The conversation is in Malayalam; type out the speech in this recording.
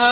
ആ